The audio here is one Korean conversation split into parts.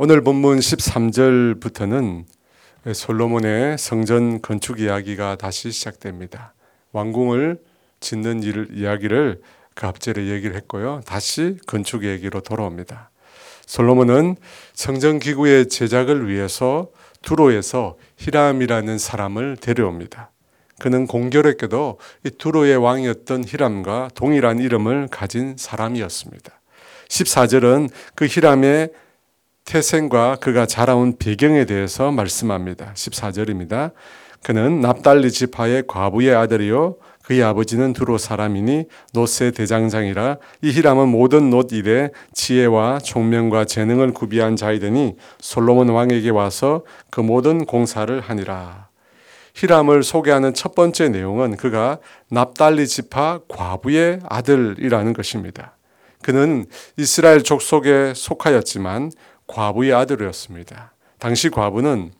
오늘 본문 13절부터는 솔로몬의 성전 건축 이야기가 다시 시작됩니다. 왕궁을 짓는 일, 이야기를 그 앞절에 얘기를 했고요. 다시 건축 얘기로 돌아옵니다. 솔로몬은 성전 기구의 제작을 위해서 두로에서 히람이라는 사람을 데려옵니다. 그는 공교롭게도 이 두로의 왕이었던 히람과 동일한 이름을 가진 사람이었습니다. 14절은 그 히람의 태생과 그가 자라온 배경에 대해서 말씀합니다. 14절입니다. 그는 납달리 지파의 과부의 아들이요 그의 아버지는 두로 사람이니 노세 대장장이라 이 히람은 모든 놋 일에 지혜와 총명과 재능을 구비한 자이더니 솔로몬 왕에게 와서 그 모든 공사를 하니라. 히람을 소개하는 첫 번째 내용은 그가 납달리 지파 과부의 아들이라는 것입니다. 그는 이스라엘 족속에 속하였지만 과부의 아들이었습니다. 당시 과부는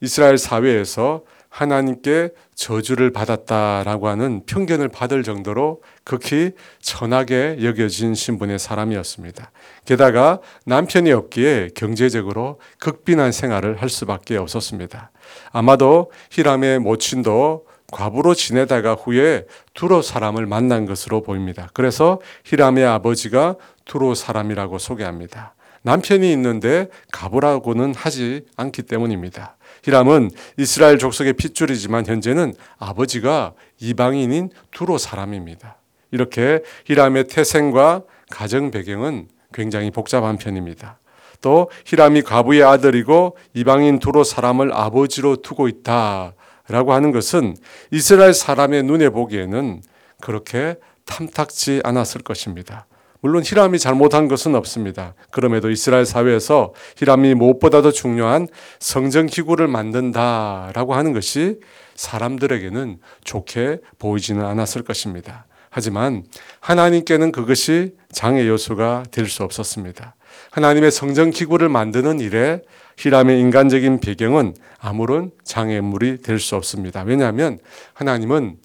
이스라엘 사회에서 하나님께 저주를 받았다라고 하는 편견을 받을 정도로 극히 천하게 여겨진 신분의 사람이었습니다. 게다가 남편이 없기에 경제적으로 극빈한 생활을 할 수밖에 없었습니다. 아마도 히람의 모친도 과부로 지내다가 후에 두로 사람을 만난 것으로 보입니다. 그래서 히람의 아버지가 두로 사람이라고 소개합니다. 남편이 있는데 가부라고는 하지 않기 때문입니다. 히람은 이스라엘 족속의 핏줄이지만 현재는 아버지가 이방인인 두로 사람입니다. 이렇게 히람의 태생과 가정 배경은 굉장히 복잡한 편입니다. 또 히람이 과부의 아들이고 이방인 두로 사람을 아버지로 두고 있다라고 하는 것은 이스라엘 사람의 눈에 보기에는 그렇게 탐탁지 않았을 것입니다. 물론 히람이 잘못한 것은 없습니다. 그럼에도 이스라엘 사회에서 히람이 무엇보다도 중요한 성전 기구를 만든다라고 하는 것이 사람들에게는 좋게 보이지는 않았을 것입니다. 하지만 하나님께는 그것이 장애 요소가 될 수 없었습니다. 하나님의 성전 기구를 만드는 일에 히람의 인간적인 배경은 아무런 장애물이 될 수 없습니다. 왜냐하면 하나님은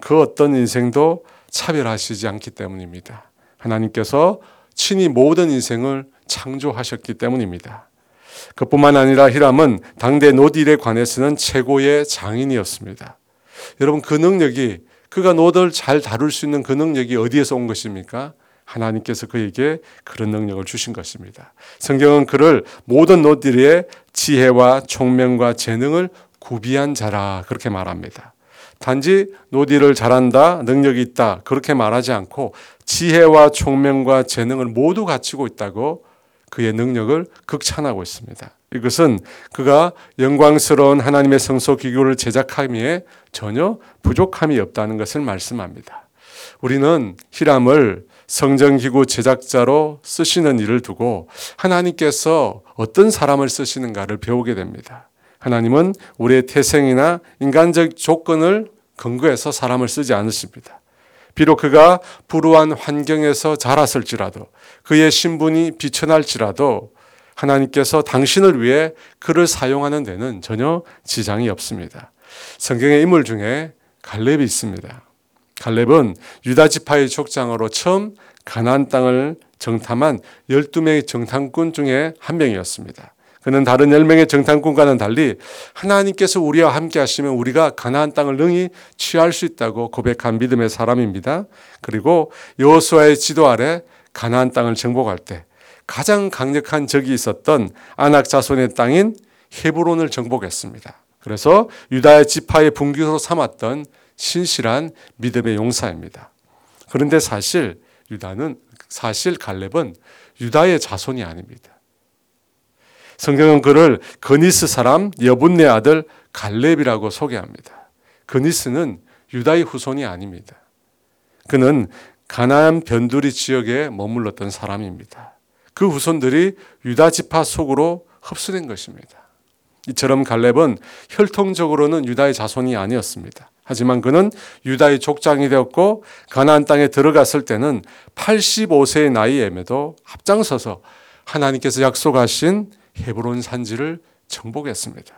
그 어떤 인생도 차별하시지 않기 때문입니다. 하나님께서 친히 모든 인생을 창조하셨기 때문입니다. 그뿐만 아니라 히람은 당대 노딜에 관해서는 최고의 장인이었습니다. 여러분 그 능력이 그가 노들 잘 다룰 수 있는 그 능력이 어디에서 온 것입니까? 하나님께서 그에게 그런 능력을 주신 것입니다. 성경은 그를 모든 노딜의 지혜와 총명과 재능을 구비한 자라 그렇게 말합니다. 단지 노디를 잘한다, 능력이 있다 그렇게 말하지 않고 지혜와 총명과 재능을 모두 갖추고 있다고 그의 능력을 극찬하고 있습니다. 이것은 그가 영광스러운 하나님의 성소 기구를 제작함에 전혀 부족함이 없다는 것을 말씀합니다. 우리는 히람을 성전기구 제작자로 쓰시는 일을 두고 하나님께서 어떤 사람을 쓰시는가를 배우게 됩니다. 하나님은 우리의 태생이나 인간적 조건을 근거해서 사람을 쓰지 않으십니다. 비록 그가 불우한 환경에서 자랐을지라도 그의 신분이 비천할지라도 하나님께서 당신을 위해 그를 사용하는 데는 전혀 지장이 없습니다. 성경의 인물 중에 갈렙이 있습니다. 갈렙은 유다 지파의 족장으로 처음 가나안 땅을 정탐한 12명의 정탐꾼 중에 한 명이었습니다. 그는 다른 10명의 정탐꾼과는 달리 하나님께서 우리와 함께 하시면 우리가 가나안 땅을 능히 취할 수 있다고 고백한 믿음의 사람입니다. 그리고 여호수아의 지도 아래 가나안 땅을 정복할 때 가장 강력한 적이 있었던 아낙 자손의 땅인 헤브론을 정복했습니다. 그래서 유다의 지파의 분기로 삼았던 신실한 믿음의 용사입니다. 그런데 사실 유다는 사실 갈렙은 유다의 자손이 아닙니다. 성경은 그를 그니스 사람 여분네 아들 갈렙이라고 소개합니다. 그니스는 유다의 후손이 아닙니다. 그는 가나안 변두리 지역에 머물렀던 사람입니다. 그 후손들이 유다 지파 속으로 흡수된 것입니다. 이처럼 갈렙은 혈통적으로는 유다의 자손이 아니었습니다. 하지만 그는 유다의 족장이 되었고 가나안 땅에 들어갔을 때는 85세의 나이임에도 앞장서서 하나님께서 약속하신 헤브론 산지를 정복했습니다.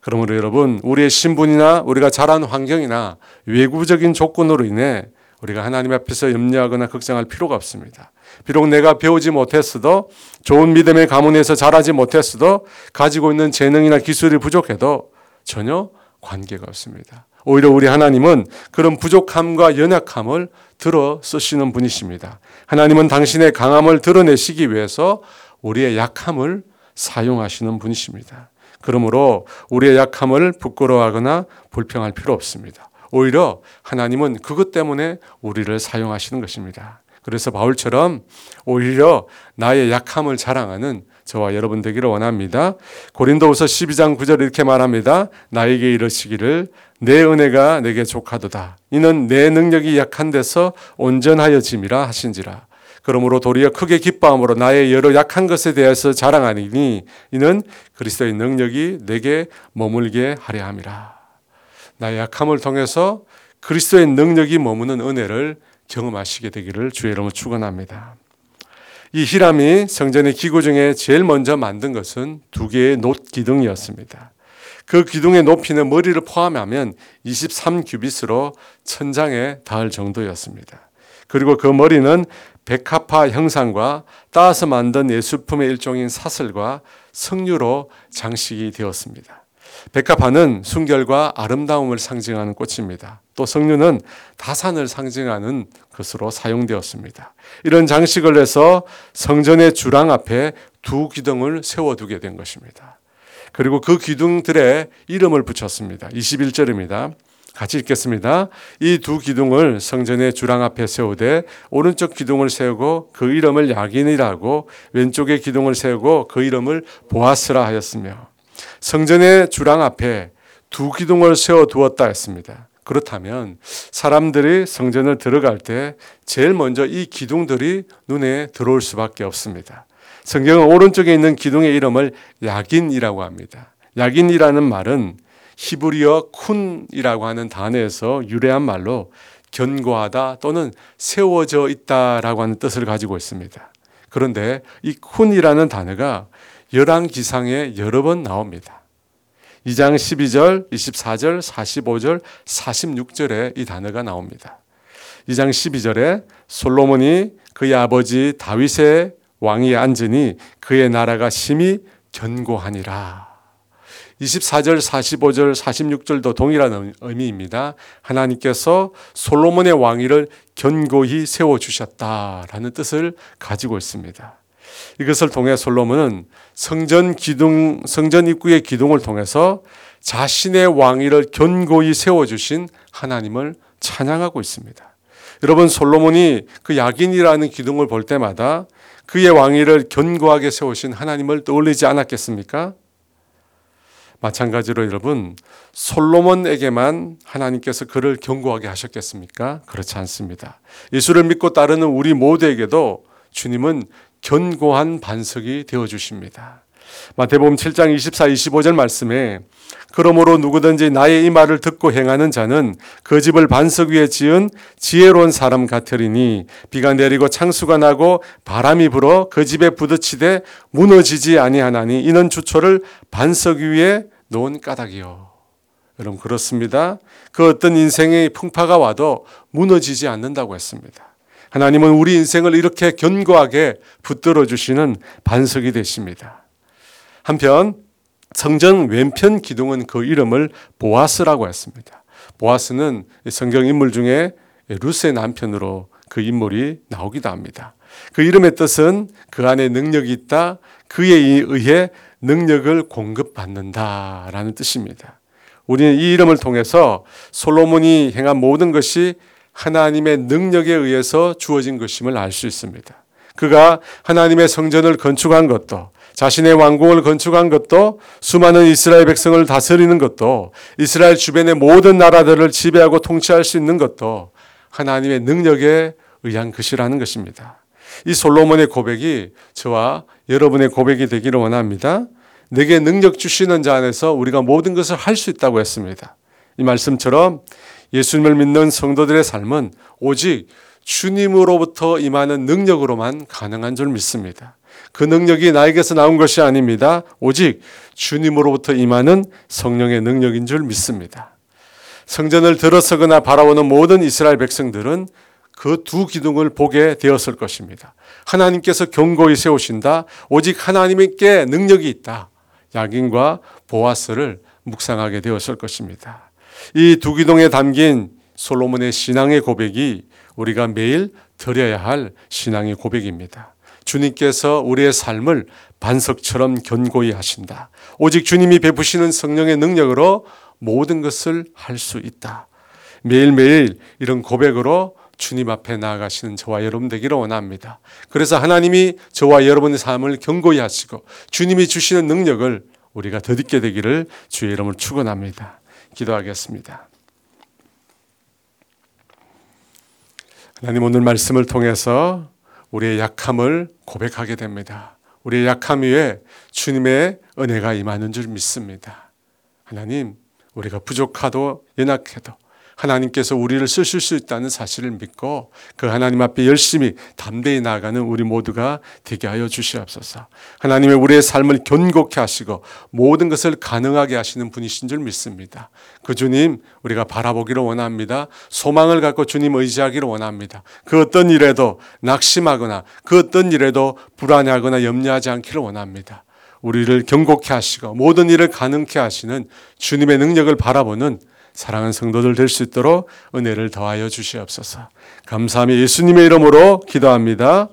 그러므로 여러분, 우리의 신분이나 우리가 자란 환경이나 외부적인 조건으로 인해 우리가 하나님 앞에서 염려하거나 걱정할 필요가 없습니다. 비록 내가 배우지 못했어도 좋은 믿음의 가문에서 자라지 못했어도 가지고 있는 재능이나 기술이 부족해도 전혀 관계가 없습니다. 오히려 우리 하나님은 그런 부족함과 연약함을 들어 쓰시는 분이십니다. 하나님은 당신의 강함을 드러내시기 위해서 우리의 약함을 사용하시는 분이십니다. 그러므로 우리의 약함을 부끄러워하거나 불평할 필요 없습니다. 오히려 하나님은 그것 때문에 우리를 사용하시는 것입니다. 그래서 바울처럼 오히려 나의 약함을 자랑하는 저와 여러분 되기를 원합니다. 고린도후서 12장 9절 이렇게 말합니다. 나에게 이르시기를 내 은혜가 내게 족하도다. 이는 내 능력이 약한 데서 온전하여짐이라 하신지라. 그러므로 도리어 크게 기뻐함으로 나의 여러 약한 것에 대해서 자랑하니 이는 그리스도의 능력이 내게 머물게 하려 함이라. 나의 약함을 통해서 그리스도의 능력이 머무는 은혜를 경험하시게 되기를 주의 이름으로 축원합니다. 이 히람이 성전의 기구 중에 제일 먼저 만든 것은 두 개의 놋 기둥이었습니다. 그 기둥의 높이는 머리를 포함하면 23 규빗으로 천장에 닿을 정도였습니다. 그리고 그 머리는 백합화 형상과 따서 만든 예술품의 일종인 사슬과 석류로 장식이 되었습니다. 백합화는 순결과 아름다움을 상징하는 꽃입니다. 또 석류는 다산을 상징하는 것으로 사용되었습니다. 이런 장식을 해서 성전의 주랑 앞에 두 기둥을 세워두게 된 것입니다. 그리고 그 기둥들의 이름을 붙였습니다. 21절입니다. 같이 읽겠습니다. 이 두 기둥을 성전의 주랑 앞에 세우되 오른쪽 기둥을 세우고 그 이름을 야긴이라고 왼쪽의 기둥을 세우고 그 이름을 보아스라 하였으며 성전의 주랑 앞에 두 기둥을 세워 두었다 했습니다. 그렇다면 사람들이 성전을 들어갈 때 제일 먼저 이 기둥들이 눈에 들어올 수밖에 없습니다. 성경은 오른쪽에 있는 기둥의 이름을 야긴이라고 합니다. 야긴이라는 말은 히브리어 쿤이라고 하는 단어에서 유래한 말로 견고하다 또는 세워져 있다라고 하는 뜻을 가지고 있습니다. 그런데 이 쿤이라는 단어가 열왕기상에 여러 번 나옵니다. 2장 12절, 24절, 45절, 46절에 이 단어가 나옵니다. 2장 12절에 솔로몬이 그의 아버지 다윗의 왕이 앉으니 그의 나라가 심히 견고하니라. 24절, 45절, 46절도 동일한 의미입니다. 하나님께서 솔로몬의 왕위를 견고히 세워 주셨다라는 뜻을 가지고 있습니다. 이것을 통해 솔로몬은 성전 기둥 성전 입구의 기둥을 통해서 자신의 왕위를 견고히 세워 주신 하나님을 찬양하고 있습니다. 여러분 솔로몬이 그 야긴이라는 기둥을 볼 때마다 그의 왕위를 견고하게 세우신 하나님을 떠올리지 않았겠습니까? 마찬가지로 여러분 솔로몬에게만 하나님께서 그를 견고하게 하셨겠습니까? 그렇지 않습니다. 예수를 믿고 따르는 우리 모두에게도 주님은 견고한 반석이 되어 주십니다. 마태복음 7장 24, 25절 말씀에 그러므로 누구든지 나의 이 말을 듣고 행하는 자는 그 집을 반석 위에 지은 지혜로운 사람 같으리니 비가 내리고 창수가 나고 바람이 불어 그 집에 부딪히되 무너지지 아니하나니 이는 주초를 반석 위에 놓은 까닭이요. 여러분 그렇습니다. 그 어떤 인생의 풍파가 와도 무너지지 않는다고 했습니다. 하나님은 우리 인생을 이렇게 견고하게 붙들어 주시는 반석이 되십니다. 한편 성전 왼편 기둥은 그 이름을 보아스라고 했습니다. 보아스는 성경 인물 중에 루스의 남편으로 그 인물이 나오기도 합니다. 그 이름의 뜻은 그 안에 능력이 있다, 그에 의해 능력을 공급받는다라는 뜻입니다. 우리는 이 이름을 통해서 솔로몬이 행한 모든 것이 하나님의 능력에 의해서 주어진 것임을 알 수 있습니다. 그가 하나님의 성전을 건축한 것도 자신의 왕궁을 건축한 것도 수많은 이스라엘 백성을 다스리는 것도 이스라엘 주변의 모든 나라들을 지배하고 통치할 수 있는 것도 하나님의 능력에 의한 것이라는 것입니다. 이 솔로몬의 고백이 저와 여러분의 고백이 되기를 원합니다. 내게 능력 주시는 자 안에서 우리가 모든 것을 할 수 있다고 했습니다. 이 말씀처럼 예수님을 믿는 성도들의 삶은 오직 주님으로부터 임하는 능력으로만 가능한 줄 믿습니다. 그 능력이 나에게서 나온 것이 아닙니다. 오직 주님으로부터 임하는 성령의 능력인 줄 믿습니다. 성전을 들어서거나 바라보는 모든 이스라엘 백성들은 그 두 기둥을 보게 되었을 것입니다. 하나님께서 경고히 세우신다. 오직 하나님께 능력이 있다. 야긴과 보아스를 묵상하게 되었을 것입니다. 이 두 기동에 담긴 솔로몬의 신앙의 고백이 우리가 매일 드려야 할 신앙의 고백입니다. 주님께서 우리의 삶을 반석처럼 견고히 하신다. 오직 주님이 베푸시는 성령의 능력으로 모든 것을 할 수 있다. 매일매일 이런 고백으로 주님 앞에 나아가시는 저와 여러분 되기를 원합니다. 그래서 하나님이 저와 여러분의 삶을 견고히 하시고 주님이 주시는 능력을 우리가 덧입게 되기를 주의 이름을 축원합니다. 기도하겠습니다. 하나님 오늘 말씀을 통해서 우리의 약함을 고백하게 됩니다. 우리의 약함 위에 주님의 은혜가 임하는 줄 믿습니다. 하나님, 우리가 부족하도 연약해도 하나님께서 우리를 쓰실 수 있다는 사실을 믿고 그 하나님 앞에 열심히 담대히 나아가는 우리 모두가 되게 하여 주시옵소서. 하나님의 우리의 삶을 견고케 하시고 모든 것을 가능하게 하시는 분이신 줄 믿습니다. 그 주님 우리가 바라보기를 원합니다. 소망을 갖고 주님 의지하기를 원합니다. 그 어떤 일에도 낙심하거나 그 어떤 일에도 불안해하거나 염려하지 않기를 원합니다. 우리를 경고케 하시고 모든 일을 가능케 하시는 주님의 능력을 바라보는 사랑하는 성도들 될 수 있도록 은혜를 더하여 주시옵소서. 감사하며 예수님의 이름으로 기도합니다.